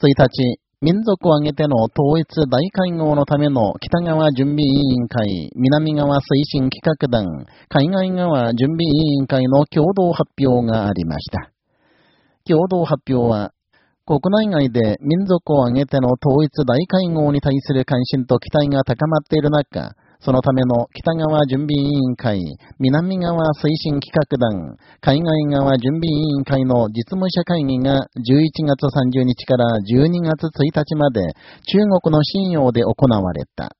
1日、民族を挙げての統一大会合のための北側準備委員会、南側推進企画団、海外側準備委員会の共同発表がありました。共同発表は、国内外で民族を挙げての統一大会合に対する関心と期待が高まっている中、そのための北側準備委員会、南側推進企画団、海外側準備委員会の実務者会議が11月30日から12月1日まで中国の信用で行われた。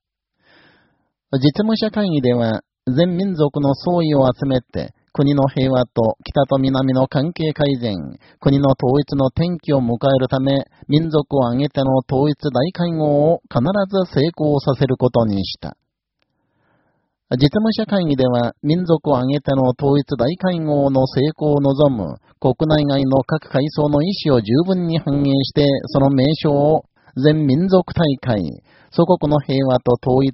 実務者会議では全民族の総意を集めて国の平和と北と南の関係改善、国の統一の転機を迎えるため、民族を挙げての統一大会合を必ず成功させることにした。実務者会議では、民族を挙げての統一大会合の成功を望む、国内外の各階層の意思を十分に反映して、その名称を全民族大会、祖国の平和と統一、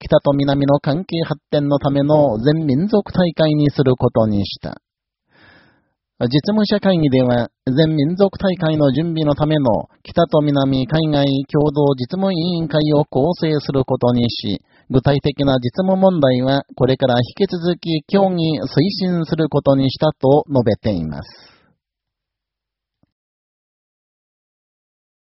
北と南の関係発展のための全民族大会にすることにした。実務者会議では、全民族大会の準備のための北と南海外共同実務委員会を構成することにし、具体的な実務問題はこれから引き続き協議、推進することにしたと述べています。